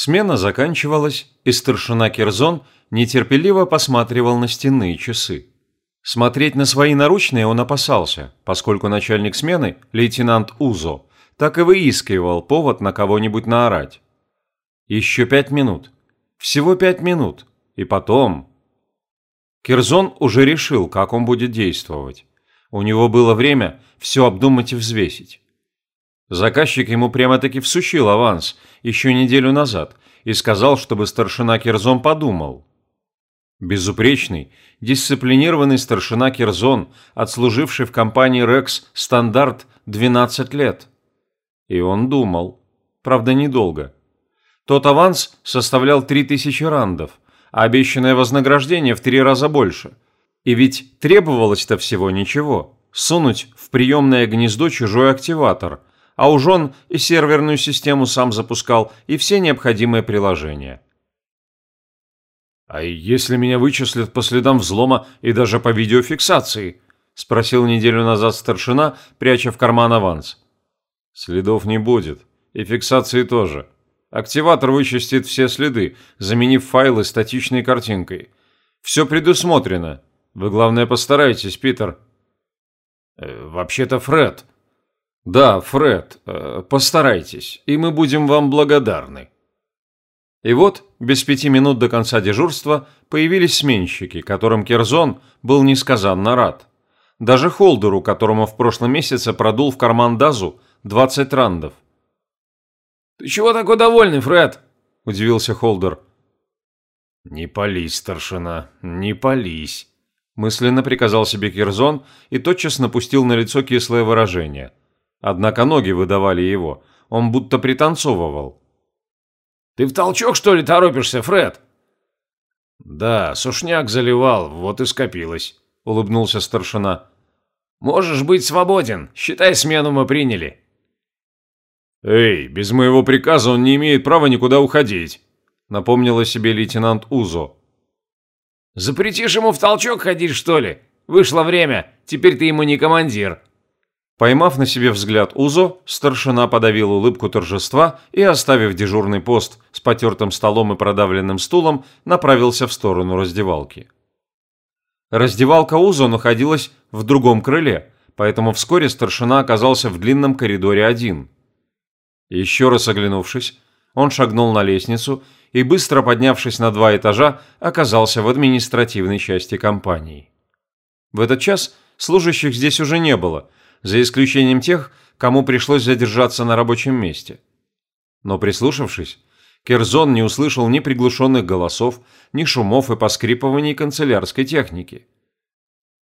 Смена заканчивалась, и старшина Кирзон нетерпеливо посматривал на стенные часы. Смотреть на свои наручные он опасался, поскольку начальник смены, лейтенант Узо, так и выискивал повод на кого-нибудь наорать. Еще пять минут. Всего пять минут. И потом... Кирзон уже решил, как он будет действовать. У него было время все обдумать и взвесить. Заказчик ему прямо-таки всучил аванс еще неделю назад и сказал, чтобы старшина Кирзон подумал. Безупречный, дисциплинированный старшина Кирзон, отслуживший в компании «Рекс» стандарт 12 лет. И он думал. Правда, недолго. Тот аванс составлял 3000 рандов, а обещанное вознаграждение в три раза больше. И ведь требовалось-то всего ничего – сунуть в приемное гнездо чужой активатор – а уж он и серверную систему сам запускал, и все необходимые приложения. «А если меня вычислят по следам взлома и даже по видеофиксации?» – спросил неделю назад старшина, пряча в карман аванс. «Следов не будет. И фиксации тоже. Активатор вычистит все следы, заменив файлы статичной картинкой. Все предусмотрено. Вы, главное, постарайтесь, Питер». «Э, «Вообще-то Фред», «Да, Фред, э, постарайтесь, и мы будем вам благодарны». И вот, без пяти минут до конца дежурства, появились сменщики, которым Керзон был несказанно рад. Даже Холдеру, которому в прошлом месяце продул в карман Дазу 20 рандов. «Ты чего такой довольный, Фред?» – удивился Холдер. «Не пались, старшина, не пались», – мысленно приказал себе Кирзон и тотчас напустил на лицо кислое выражение – Однако ноги выдавали его. Он будто пританцовывал. «Ты в толчок, что ли, торопишься, Фред?» «Да, сушняк заливал, вот и скопилось», — улыбнулся старшина. «Можешь быть свободен. Считай, смену мы приняли». «Эй, без моего приказа он не имеет права никуда уходить», — напомнил о себе лейтенант Узо. «Запретишь ему в толчок ходить, что ли? Вышло время, теперь ты ему не командир», Поймав на себе взгляд Узо, старшина подавил улыбку торжества и, оставив дежурный пост с потертым столом и продавленным стулом, направился в сторону раздевалки. Раздевалка Узо находилась в другом крыле, поэтому вскоре старшина оказался в длинном коридоре один. Еще раз оглянувшись, он шагнул на лестницу и, быстро поднявшись на два этажа, оказался в административной части компании. В этот час служащих здесь уже не было – за исключением тех, кому пришлось задержаться на рабочем месте. Но прислушавшись, Керзон не услышал ни приглушенных голосов, ни шумов и поскрипываний канцелярской техники.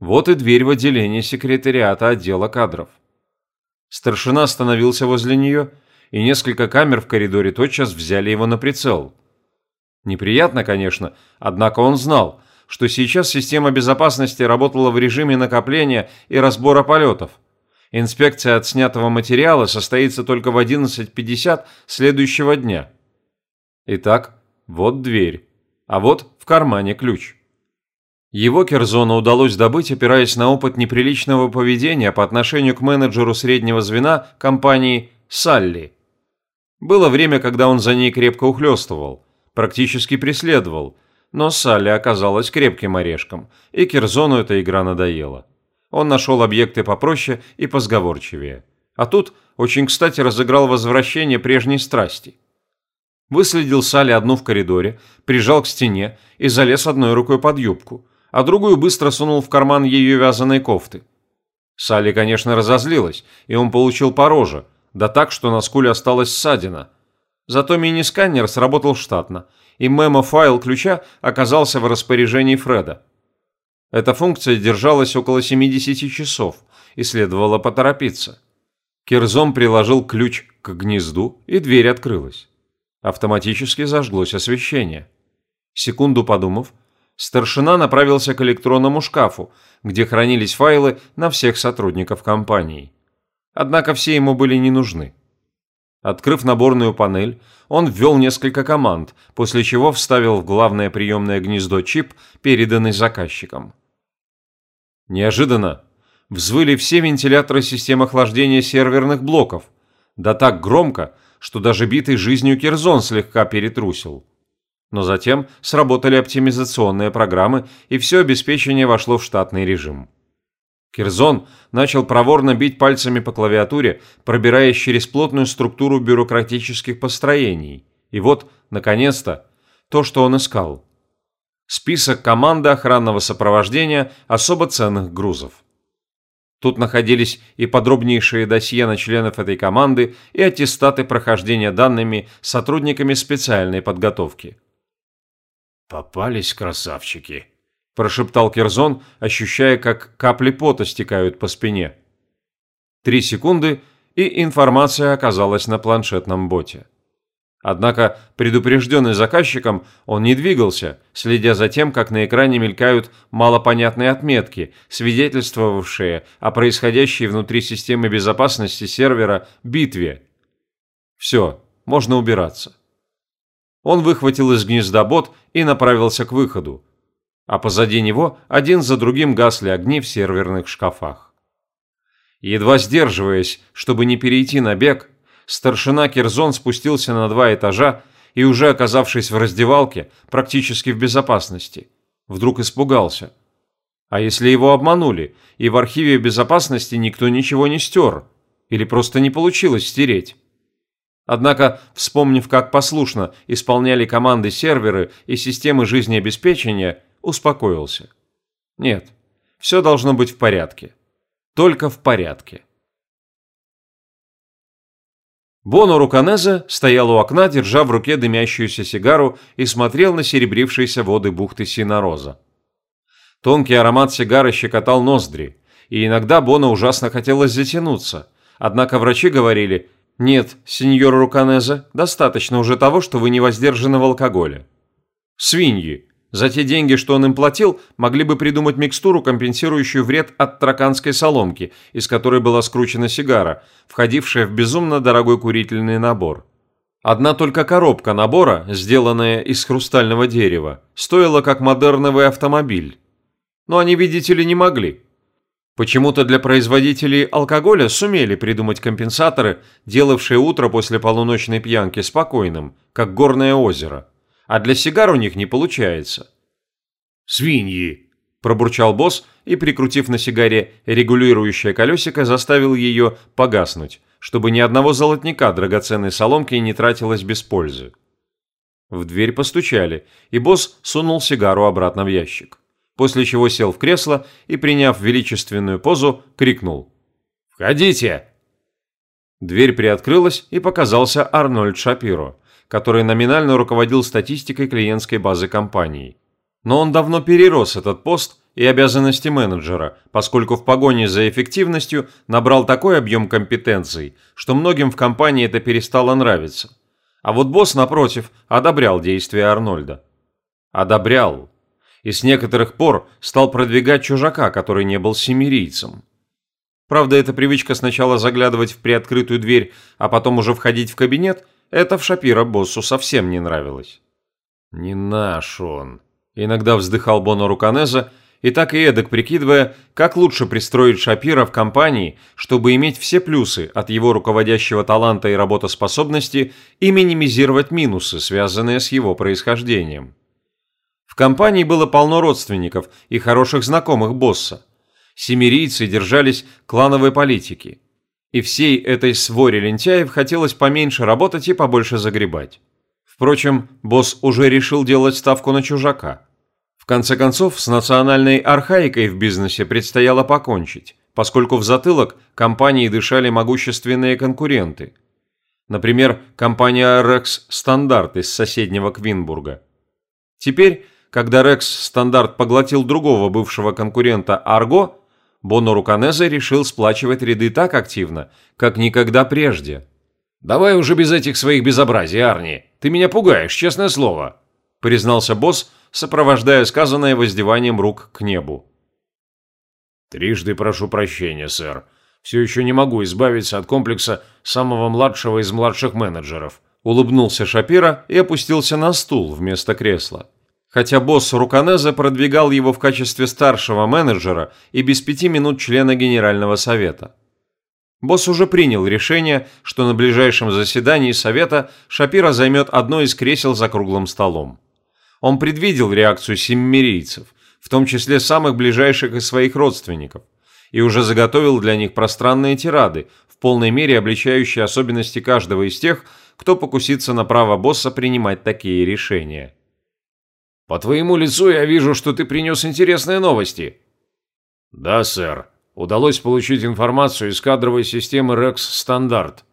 Вот и дверь в отделение секретариата отдела кадров. Старшина остановился возле нее, и несколько камер в коридоре тотчас взяли его на прицел. Неприятно, конечно, однако он знал, что сейчас система безопасности работала в режиме накопления и разбора полетов – Инспекция отснятого материала состоится только в 11.50 следующего дня. Итак, вот дверь, а вот в кармане ключ. Его Керзону удалось добыть, опираясь на опыт неприличного поведения по отношению к менеджеру среднего звена компании «Салли». Было время, когда он за ней крепко ухлёстывал, практически преследовал, но Салли оказалась крепким орешком, и Керзону эта игра надоела. Он нашел объекты попроще и позговорчивее. А тут очень кстати разыграл возвращение прежней страсти. Выследил Салли одну в коридоре, прижал к стене и залез одной рукой под юбку, а другую быстро сунул в карман ее вязаной кофты. Салли, конечно, разозлилась, и он получил по роже, да так, что на скуле осталась ссадина. Зато мини-сканер сработал штатно, и мемо-файл ключа оказался в распоряжении Фреда. Эта функция держалась около 70 часов, и следовало поторопиться. Кирзом приложил ключ к гнезду, и дверь открылась. Автоматически зажглось освещение. Секунду подумав, старшина направился к электронному шкафу, где хранились файлы на всех сотрудников компании. Однако все ему были не нужны. Открыв наборную панель, он ввел несколько команд, после чего вставил в главное приемное гнездо чип, переданный заказчиком. Неожиданно взвыли все вентиляторы систем охлаждения серверных блоков, да так громко, что даже битый жизнью Кирзон слегка перетрусил. Но затем сработали оптимизационные программы, и все обеспечение вошло в штатный режим. Кирзон начал проворно бить пальцами по клавиатуре, пробираясь через плотную структуру бюрократических построений. И вот, наконец-то, то, что он искал. Список команды охранного сопровождения особо ценных грузов. Тут находились и подробнейшие досье на членов этой команды, и аттестаты прохождения данными сотрудниками специальной подготовки. «Попались красавчики», – прошептал Кирзон, ощущая, как капли пота стекают по спине. Три секунды, и информация оказалась на планшетном боте. Однако, предупрежденный заказчиком, он не двигался, следя за тем, как на экране мелькают малопонятные отметки, свидетельствовавшие о происходящей внутри системы безопасности сервера битве. Все, можно убираться. Он выхватил из гнезда бот и направился к выходу. А позади него один за другим гасли огни в серверных шкафах. Едва сдерживаясь, чтобы не перейти на бег, старшина Кирзон спустился на два этажа и, уже оказавшись в раздевалке, практически в безопасности, вдруг испугался. А если его обманули, и в архиве безопасности никто ничего не стер? Или просто не получилось стереть? Однако, вспомнив, как послушно исполняли команды серверы и системы жизнеобеспечения, успокоился. Нет, все должно быть в порядке. Только в порядке. Боно Руканезе стоял у окна, держа в руке дымящуюся сигару и смотрел на серебрившиеся воды бухты Синороза. Тонкий аромат сигары щекотал ноздри, и иногда Боно ужасно хотелось затянуться. Однако врачи говорили, нет, сеньор Руканезе, достаточно уже того, что вы не воздержаны в алкоголе. Свиньи. За те деньги, что он им платил, могли бы придумать микстуру, компенсирующую вред от траканской соломки, из которой была скручена сигара, входившая в безумно дорогой курительный набор. Одна только коробка набора, сделанная из хрустального дерева, стоила как модерновый автомобиль. Но они, видите ли, не могли. Почему-то для производителей алкоголя сумели придумать компенсаторы, делавшие утро после полуночной пьянки спокойным, как горное озеро а для сигар у них не получается. «Свиньи!» – пробурчал босс и, прикрутив на сигаре регулирующее колесико, заставил ее погаснуть, чтобы ни одного золотника драгоценной соломки не тратилось без пользы. В дверь постучали, и босс сунул сигару обратно в ящик, после чего сел в кресло и, приняв величественную позу, крикнул «Входите!». Дверь приоткрылась, и показался Арнольд Шапиро – который номинально руководил статистикой клиентской базы компании. Но он давно перерос этот пост и обязанности менеджера, поскольку в погоне за эффективностью набрал такой объем компетенций, что многим в компании это перестало нравиться. А вот босс, напротив, одобрял действия Арнольда. Одобрял. И с некоторых пор стал продвигать чужака, который не был семирийцем. Правда, эта привычка сначала заглядывать в приоткрытую дверь, а потом уже входить в кабинет – это в Шапира боссу совсем не нравилось. «Не наш он», – иногда вздыхал Боно Руканеза, и так и эдак прикидывая, как лучше пристроить Шапира в компании, чтобы иметь все плюсы от его руководящего таланта и работоспособности и минимизировать минусы, связанные с его происхождением. В компании было полно родственников и хороших знакомых босса. Семирийцы держались клановой политики – и всей этой своре лентяев хотелось поменьше работать и побольше загребать. Впрочем, босс уже решил делать ставку на чужака. В конце концов, с национальной архаикой в бизнесе предстояло покончить, поскольку в затылок компании дышали могущественные конкуренты. Например, компания Rex Standard из соседнего Квинбурга. Теперь, когда Rex Standard поглотил другого бывшего конкурента Argo, Боно Руканезе решил сплачивать ряды так активно, как никогда прежде. «Давай уже без этих своих безобразий, Арни. Ты меня пугаешь, честное слово», – признался босс, сопровождая сказанное воздеванием рук к небу. «Трижды прошу прощения, сэр. Все еще не могу избавиться от комплекса самого младшего из младших менеджеров», – улыбнулся Шапира и опустился на стул вместо кресла хотя босс Руканеза продвигал его в качестве старшего менеджера и без пяти минут члена Генерального совета. Босс уже принял решение, что на ближайшем заседании совета Шапира займет одно из кресел за круглым столом. Он предвидел реакцию семмирийцев, в том числе самых ближайших из своих родственников, и уже заготовил для них пространные тирады, в полной мере обличающие особенности каждого из тех, кто покусится на право босса принимать такие решения. «По твоему лицу я вижу, что ты принес интересные новости». «Да, сэр. Удалось получить информацию из кадровой системы Rex Стандарт».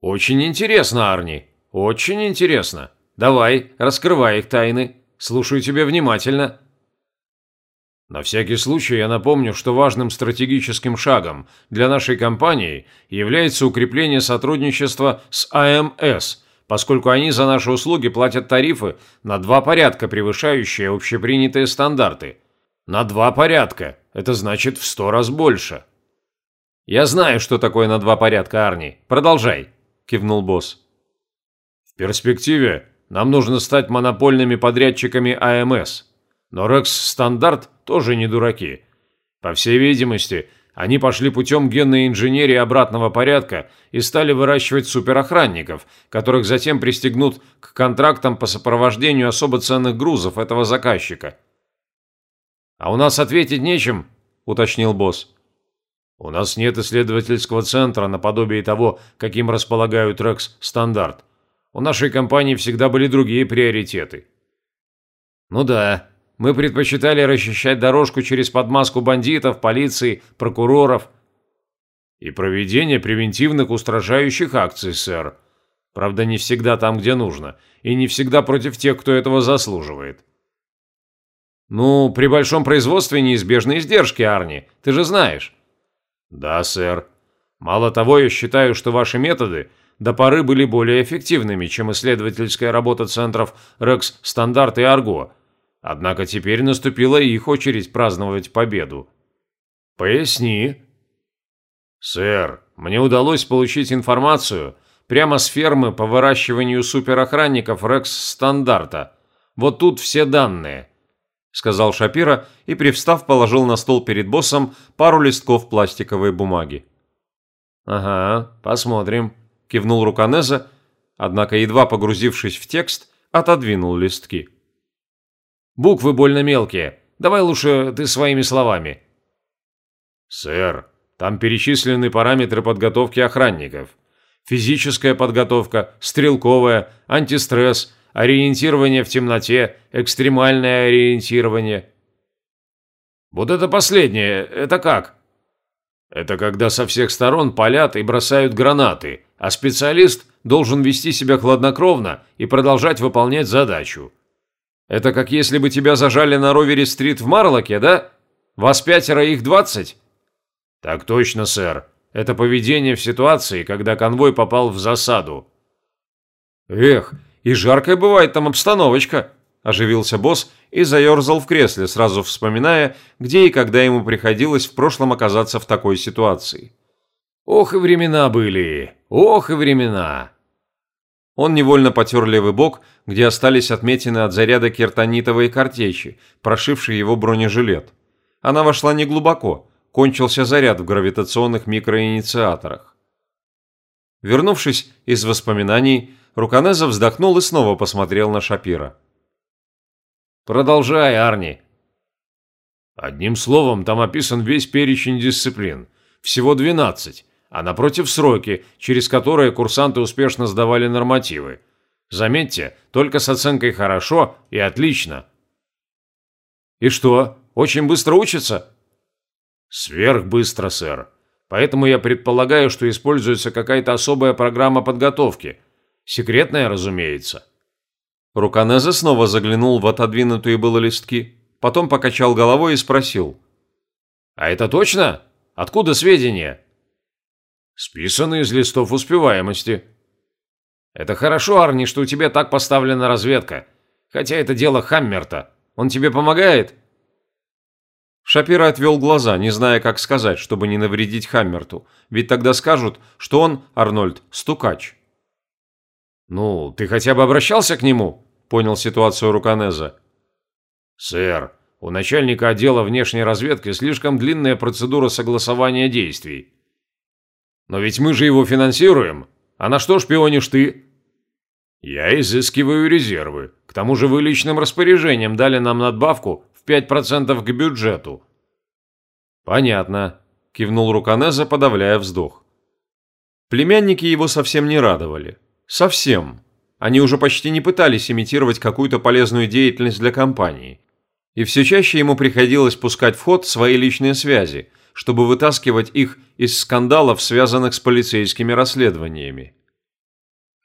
«Очень интересно, Арни. Очень интересно. Давай, раскрывай их тайны. Слушаю тебя внимательно». На всякий случай я напомню, что важным стратегическим шагом для нашей компании является укрепление сотрудничества с АМС, поскольку они за наши услуги платят тарифы на два порядка, превышающие общепринятые стандарты. На два порядка. Это значит в сто раз больше. «Я знаю, что такое на два порядка, Арни. Продолжай», – кивнул босс. «В перспективе нам нужно стать монопольными подрядчиками АМС. Но Рекс Стандарт тоже не дураки. По всей видимости, они пошли путем генной инженерии обратного порядка и стали выращивать суперохранников, которых затем пристегнут к контрактам по сопровождению особо ценных грузов этого заказчика. «А у нас ответить нечем», – уточнил босс. «У нас нет исследовательского центра наподобие того, каким располагают Рекс Стандарт. У нашей компании всегда были другие приоритеты». «Ну да», мы предпочитали расчищать дорожку через подмазку бандитов, полиции, прокуроров. И проведение превентивных устражающих акций, сэр. Правда, не всегда там, где нужно, и не всегда против тех, кто этого заслуживает. Ну, при большом производстве неизбежны издержки, Арни, ты же знаешь. Да, сэр. Мало того, я считаю, что ваши методы до поры были более эффективными, чем исследовательская работа центров Рекс Стандарт и Арго, Однако теперь наступила их очередь праздновать победу. Поясни. Сэр, мне удалось получить информацию прямо с фермы по выращиванию суперохранников Рекс Стандарта. Вот тут все данные. Сказал Шапира и, привстав, положил на стол перед боссом пару листков пластиковой бумаги. «Ага, посмотрим», – кивнул Руканеза, однако, едва погрузившись в текст, отодвинул листки. Буквы больно мелкие. Давай лучше ты своими словами». «Сэр, там перечислены параметры подготовки охранников. Физическая подготовка, стрелковая, антистресс, ориентирование в темноте, экстремальное ориентирование». «Вот это последнее, это как?» «Это когда со всех сторон палят и бросают гранаты, а специалист должен вести себя хладнокровно и продолжать выполнять задачу. Это как если бы тебя зажали на Ровери-стрит в Марлоке, да? Вас пятеро, их двадцать?» «Так точно, сэр. Это поведение в ситуации, когда конвой попал в засаду». «Эх, и жаркая бывает там обстановочка», – оживился босс и заерзал в кресле, сразу вспоминая, где и когда ему приходилось в прошлом оказаться в такой ситуации. «Ох и времена были! Ох и времена!» Он невольно потер левый бок, где остались отметины от заряда киртонитовой картечи, прошившей его бронежилет. Она вошла неглубоко, кончился заряд в гравитационных микроинициаторах. Вернувшись из воспоминаний, Руканеза вздохнул и снова посмотрел на Шапира. «Продолжай, Арни». Одним словом, там описан весь перечень дисциплин. Всего 12 а напротив сроки, через которые курсанты успешно сдавали нормативы. Заметьте, только с оценкой «хорошо» и «отлично». «И что, очень быстро учатся?» «Сверхбыстро, сэр. Поэтому я предполагаю, что используется какая-то особая программа подготовки. Секретная, разумеется». Руканезе снова заглянул в отодвинутые было листки, потом покачал головой и спросил. «А это точно? Откуда сведения?» Списаны из листов успеваемости. Это хорошо, Арни, что у тебя так поставлена разведка. Хотя это дело Хаммерта. Он тебе помогает? Шапира отвел глаза, не зная, как сказать, чтобы не навредить Хаммерту. Ведь тогда скажут, что он, Арнольд, стукач. «Ну, ты хотя бы обращался к нему?» – понял ситуацию Руканеза. «Сэр, у начальника отдела внешней разведки слишком длинная процедура согласования действий. Но ведь мы же его финансируем. А на что шпионишь ты? Я изыскиваю резервы. К тому же вы личным распоряжением дали нам надбавку в 5% к бюджету. Понятно, кивнул Руканеза, подавляя вздох. Племянники его совсем не радовали. Совсем. Они уже почти не пытались имитировать какую-то полезную деятельность для компании. И все чаще ему приходилось пускать в ход свои личные связи, чтобы вытаскивать их из скандалов, связанных с полицейскими расследованиями.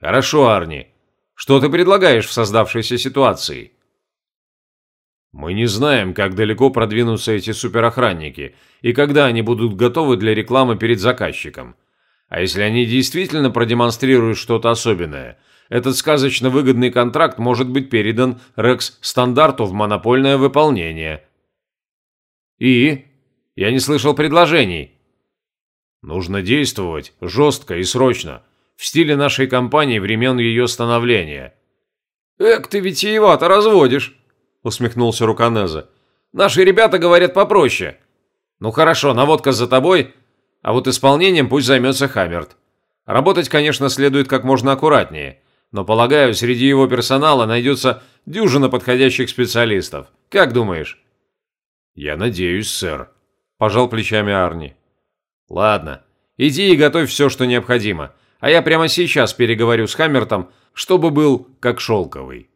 «Хорошо, Арни. Что ты предлагаешь в создавшейся ситуации?» «Мы не знаем, как далеко продвинутся эти суперохранники и когда они будут готовы для рекламы перед заказчиком. А если они действительно продемонстрируют что-то особенное, этот сказочно выгодный контракт может быть передан Рекс-стандарту в монопольное выполнение». «И?» Я не слышал предложений. Нужно действовать жестко и срочно, в стиле нашей компании времен ее становления. «Эк, ты витиевато разводишь», — усмехнулся Руканеза. «Наши ребята говорят попроще. Ну хорошо, наводка за тобой, а вот исполнением пусть займется Хаммерт. Работать, конечно, следует как можно аккуратнее, но, полагаю, среди его персонала найдется дюжина подходящих специалистов. Как думаешь?» «Я надеюсь, сэр», пожал плечами Арни. Ладно, иди и готовь все, что необходимо, а я прямо сейчас переговорю с Хаммертом, чтобы был как шелковый.